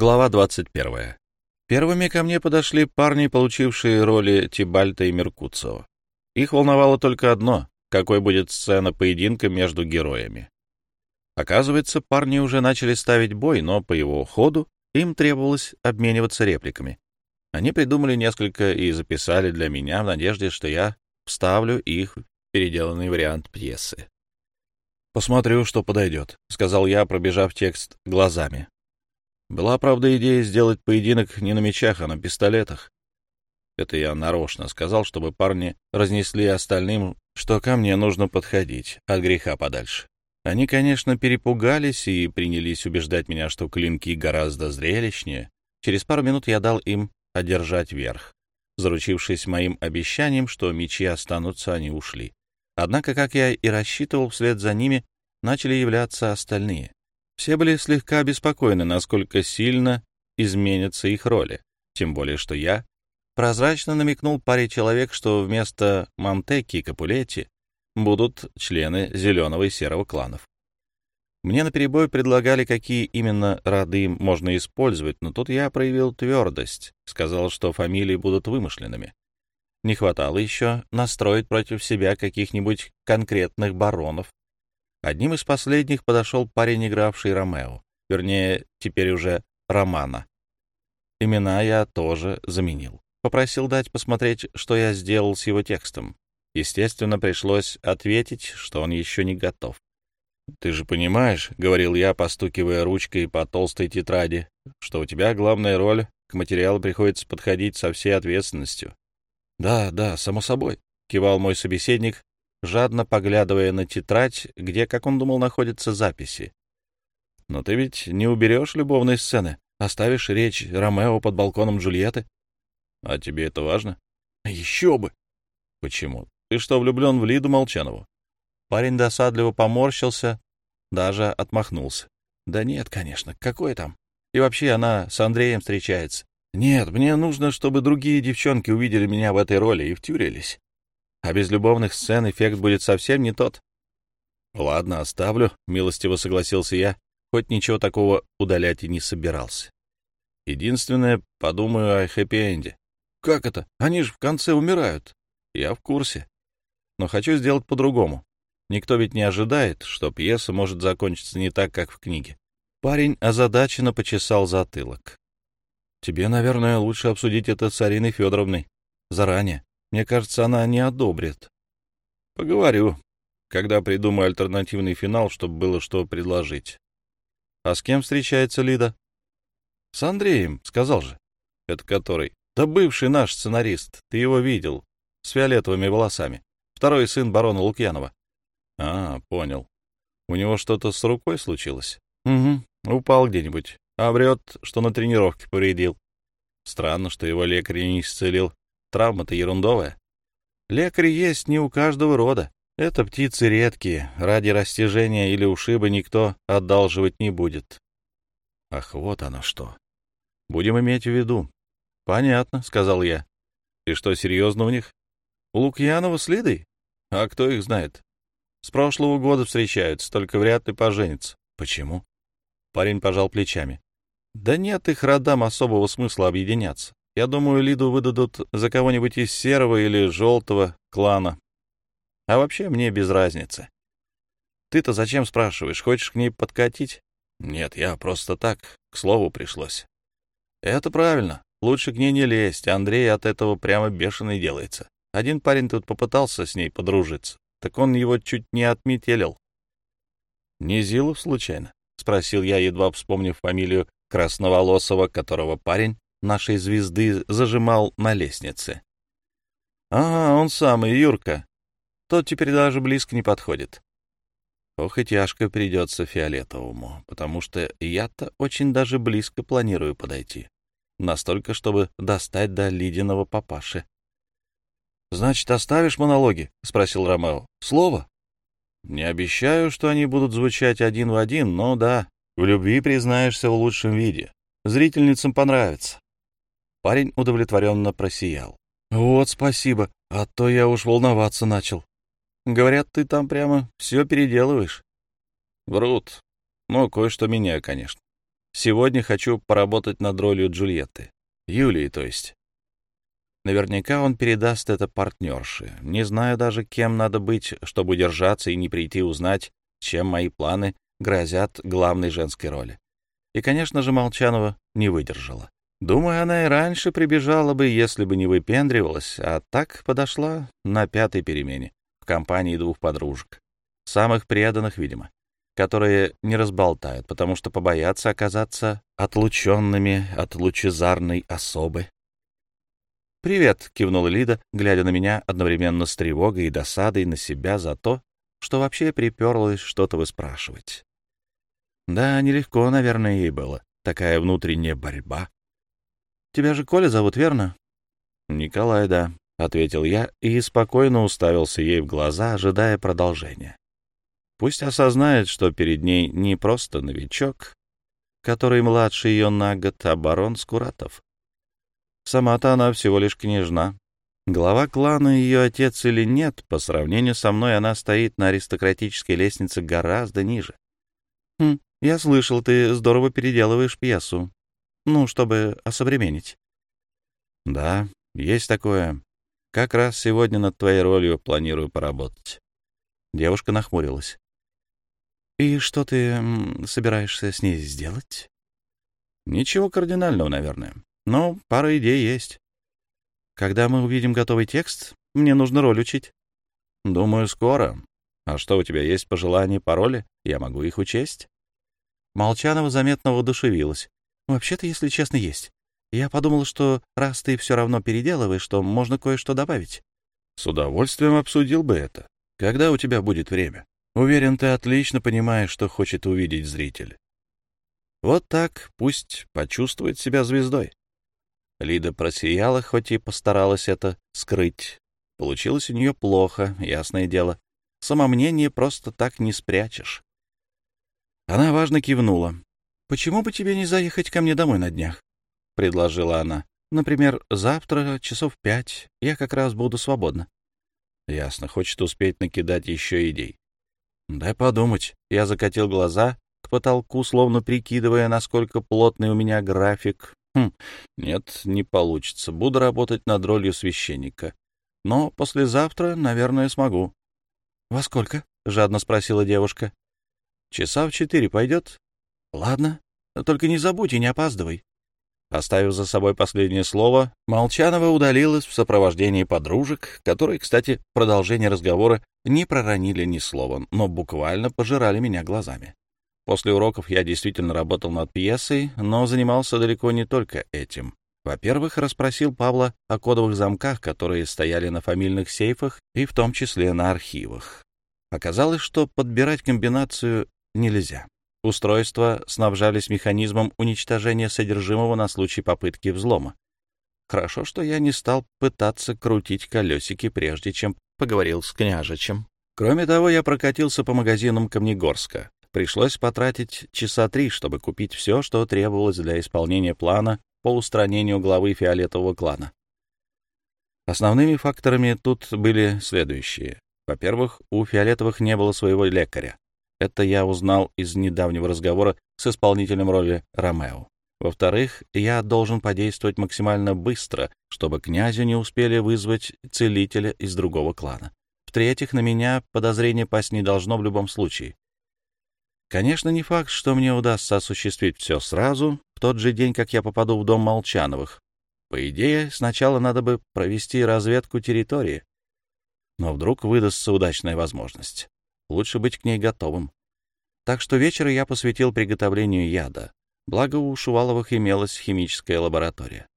Глава 21. Первыми ко мне подошли парни, получившие роли Тибальта и Меркуцио. Их волновало только одно — какой будет сцена поединка между героями. Оказывается, парни уже начали ставить бой, но по его ходу им требовалось обмениваться репликами. Они придумали несколько и записали для меня в надежде, что я вставлю их в переделанный вариант пьесы. «Посмотрю, что подойдет», — сказал я, пробежав текст глазами. Была, правда, идея сделать поединок не на мечах, а на пистолетах. Это я нарочно сказал, чтобы парни разнесли остальным, что ко мне нужно подходить, от греха подальше. Они, конечно, перепугались и принялись убеждать меня, что клинки гораздо зрелищнее. Через пару минут я дал им одержать верх. Заручившись моим обещанием, что мечи останутся, они ушли. Однако, как я и рассчитывал, вслед за ними начали являться остальные. Все были слегка обеспокоены, насколько сильно изменятся их роли, тем более что я прозрачно намекнул паре человек, что вместо Монтеки и Капулетти будут члены зеленого и серого кланов. Мне наперебой предлагали, какие именно роды можно использовать, но тут я проявил твердость, сказал, что фамилии будут вымышленными. Не хватало еще настроить против себя каких-нибудь конкретных баронов Одним из последних подошел парень, игравший Ромео, вернее, теперь уже Романа. Имена я тоже заменил. Попросил дать посмотреть, что я сделал с его текстом. Естественно, пришлось ответить, что он еще не готов. «Ты же понимаешь», — говорил я, постукивая ручкой по толстой тетради, «что у тебя главная роль, к материалу приходится подходить со всей ответственностью». «Да, да, само собой», — кивал мой собеседник, жадно поглядывая на тетрадь, где, как он думал, находятся записи. «Но ты ведь не уберешь любовной сцены, оставишь речь Ромео под балконом Джульетты?» «А тебе это важно?» «Еще бы!» «Почему? Ты что, влюблен в Лиду Молчанову?» Парень досадливо поморщился, даже отмахнулся. «Да нет, конечно, какой там? И вообще она с Андреем встречается. Нет, мне нужно, чтобы другие девчонки увидели меня в этой роли и втюрились а без любовных сцен эффект будет совсем не тот. «Ладно, оставлю», — милостиво согласился я, хоть ничего такого удалять и не собирался. Единственное, подумаю о хэппи-энде. «Как это? Они же в конце умирают». «Я в курсе. Но хочу сделать по-другому. Никто ведь не ожидает, что пьеса может закончиться не так, как в книге». Парень озадаченно почесал затылок. «Тебе, наверное, лучше обсудить это с Ариной Федоровной. Заранее. Мне кажется, она не одобрит. Поговорю, когда придумаю альтернативный финал, чтобы было что предложить. А с кем встречается Лида? С Андреем, сказал же. Это который? Да бывший наш сценарист. Ты его видел. С фиолетовыми волосами. Второй сын барона Лукьянова. А, понял. У него что-то с рукой случилось? Угу. Упал где-нибудь. А врет, что на тренировке повредил. Странно, что его лекарь не исцелил. Травма-то ерундовая. Лекарь есть не у каждого рода. Это птицы редкие. Ради растяжения или ушиба никто одалживать не будет. Ах, вот оно что. Будем иметь в виду. Понятно, — сказал я. И что, серьезно у них? У Лукьянова с Лидой? А кто их знает? С прошлого года встречаются, только вряд ли поженятся. Почему? Парень пожал плечами. Да нет их родам особого смысла объединяться. Я думаю, Лиду выдадут за кого-нибудь из серого или желтого клана. А вообще мне без разницы. Ты-то зачем спрашиваешь? Хочешь к ней подкатить? Нет, я просто так, к слову пришлось. Это правильно. Лучше к ней не лезть. Андрей от этого прямо бешеный делается. Один парень тут попытался с ней подружиться. Так он его чуть не отметелил. Не Зилов случайно? — спросил я, едва вспомнив фамилию Красноволосого, которого парень нашей звезды зажимал на лестнице. «А, он самый, Юрка. Тот теперь даже близко не подходит». Ох и тяжко придется Фиолетовому, потому что я-то очень даже близко планирую подойти. Настолько, чтобы достать до Лидиного папаши. — Значит, оставишь монологи? — спросил Ромео. — Слово? — Не обещаю, что они будут звучать один в один, но да, в любви признаешься в лучшем виде. Зрительницам понравится. Парень удовлетворенно просиял. «Вот спасибо, а то я уж волноваться начал. Говорят, ты там прямо все переделываешь». «Врут. Ну, кое-что меняю, конечно. Сегодня хочу поработать над ролью Джульетты. Юлии, то есть. Наверняка он передаст это партнерше. Не знаю даже, кем надо быть, чтобы удержаться и не прийти узнать, чем мои планы грозят главной женской роли. И, конечно же, Молчанова не выдержала. Думаю, она и раньше прибежала бы, если бы не выпендривалась, а так подошла на пятой перемене в компании двух подружек. Самых преданных, видимо, которые не разболтают, потому что побоятся оказаться отлученными от лучезарной особы. «Привет», — кивнула Лида, глядя на меня одновременно с тревогой и досадой на себя за то, что вообще приперлась что-то выспрашивать. Да, нелегко, наверное, ей было. Такая внутренняя борьба. «Тебя же Коля зовут, верно?» «Николай, да», — ответил я и спокойно уставился ей в глаза, ожидая продолжения. Пусть осознает, что перед ней не просто новичок, который младше ее на год, а барон Скуратов. Сама-то она всего лишь княжна. Глава клана ее отец или нет, по сравнению со мной она стоит на аристократической лестнице гораздо ниже. Хм, я слышал, ты здорово переделываешь пьесу. Ну, чтобы осовременить. Да, есть такое. Как раз сегодня над твоей ролью планирую поработать. Девушка нахмурилась. И что ты собираешься с ней сделать? Ничего кардинального, наверное. Но пара идей есть. Когда мы увидим готовый текст, мне нужно роль учить. Думаю, скоро. А что, у тебя есть пожелания, пароли? Я могу их учесть. Молчанова заметно воодушевилась. «Вообще-то, если честно, есть. Я подумал, что раз ты все равно переделываешь, то можно кое-что добавить». «С удовольствием обсудил бы это. Когда у тебя будет время? Уверен, ты отлично понимаешь, что хочет увидеть зритель. Вот так пусть почувствует себя звездой». Лида просияла, хоть и постаралась это скрыть. Получилось у нее плохо, ясное дело. Самомнение просто так не спрячешь. Она важно кивнула. «Почему бы тебе не заехать ко мне домой на днях?» — предложила она. «Например, завтра часов пять. Я как раз буду свободна». Ясно, хочет успеть накидать еще идей. «Дай подумать». Я закатил глаза к потолку, словно прикидывая, насколько плотный у меня график. Хм, нет, не получится. Буду работать над ролью священника. Но послезавтра, наверное, смогу. — Во сколько? — жадно спросила девушка. Часа в четыре пойдет? Ладно, только не забудь и не опаздывай. Оставив за собой последнее слово, Молчанова удалилась в сопровождении подружек, которые, кстати, в продолжении разговора не проронили ни слова, но буквально пожирали меня глазами. После уроков я действительно работал над пьесой, но занимался далеко не только этим. Во-первых, расспросил Павла о кодовых замках, которые стояли на фамильных сейфах и в том числе на архивах. Оказалось, что подбирать комбинацию нельзя. Устройства снабжались механизмом уничтожения содержимого на случай попытки взлома. Хорошо, что я не стал пытаться крутить колесики, прежде чем поговорил с княжичем. Кроме того, я прокатился по магазинам Камнегорска. Пришлось потратить часа три, чтобы купить все, что требовалось для исполнения плана по устранению главы фиолетового клана. Основными факторами тут были следующие. Во-первых, у фиолетовых не было своего лекаря. Это я узнал из недавнего разговора с исполнителем роли Ромео. Во-вторых, я должен подействовать максимально быстро, чтобы князю не успели вызвать целителя из другого клана. В-третьих, на меня подозрение пасть не должно в любом случае. Конечно, не факт, что мне удастся осуществить все сразу, в тот же день, как я попаду в дом Молчановых. По идее, сначала надо бы провести разведку территории. Но вдруг выдастся удачная возможность. Лучше быть к ней готовым. Так что вечер я посвятил приготовлению яда. Благо у Шуваловых имелась химическая лаборатория.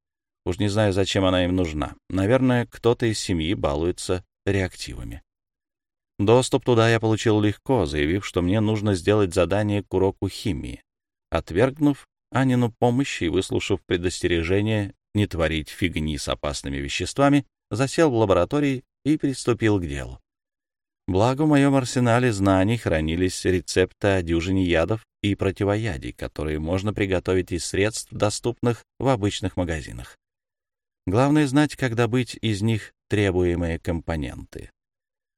Уж не знаю, зачем она им нужна. Наверное, кто-то из семьи балуется реактивами. Доступ туда я получил легко, заявив, что мне нужно сделать задание к уроку химии. Отвергнув Анину помощь и выслушав предостережение не творить фигни с опасными веществами, засел в лаборатории и приступил к делу. Благо в моем арсенале знаний хранились рецепты о дюжине ядов и противоядий, которые можно приготовить из средств, доступных в обычных магазинах. Главное знать, как добыть из них требуемые компоненты.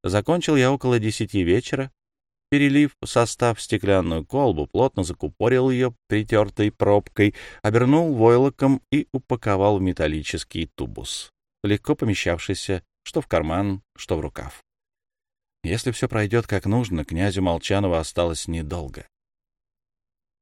Закончил я около десяти вечера. перелив состав в стеклянную колбу, плотно закупорил ее притертой пробкой, обернул войлоком и упаковал в металлический тубус, легко помещавшийся что в карман, что в рукав. Если все пройдет как нужно, князю Молчанову осталось недолго.